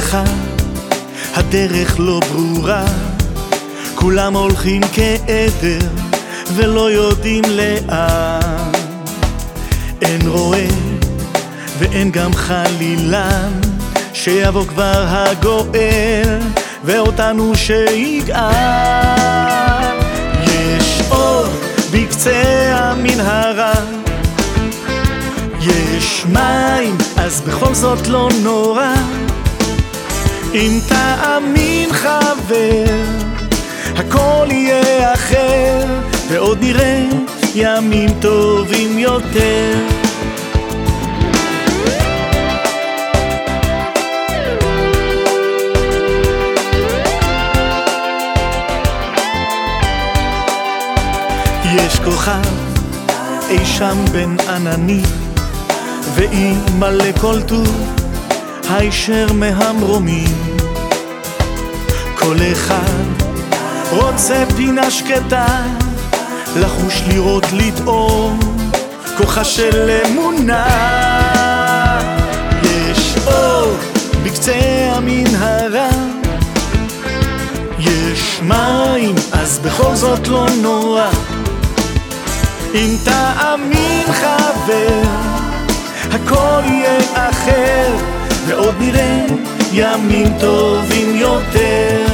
חושכה, הדרך לא ברורה, כולם הולכים כעדר ולא יודעים לאן. אין רועה ואין גם חלילן, שיבוא כבר הגואל ואותנו שיגאל. יש אור בקצה המנהרה, יש מים, אז בכל זאת לא נורא. אם תאמין חבר, הכל יהיה אחר, ועוד נראה ימים טובים יותר. יש כוכב אי שם בין עננים ואימא לכל טוב הישר מהמרומים. כל אחד רוצה פינה שקטה לחוש לראות לטעום כוחה של אמונה. יש אור בקצה המנהרה יש מים אז בכל זאת לא נורא. אם תאמין חבר, הכל יהיה אחר, ועוד נראה ימים טובים יותר.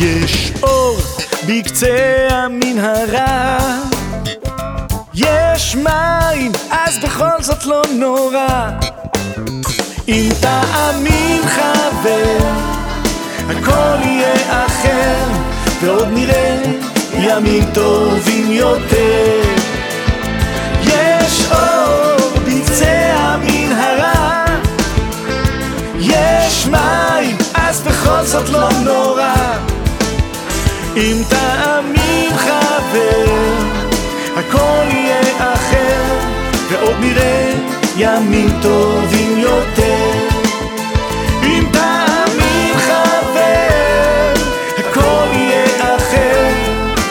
יש אור בקצה המנהרה יש מים, אז בכל זאת לא נורא. אם תאמין חבר, הכל יהיה אחר ועוד נראה ימים טובים יותר. יש אור בקצה המנהרה יש מים, אז בכל זאת לא נורא. אם תאמין חבר, הכל יהיה נראה ימים טובים יותר. אם פעמים חבר, הכל יהיה אחר,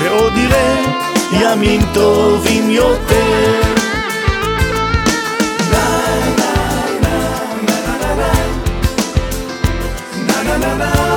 ועוד נראה ימים טובים יותר. na na na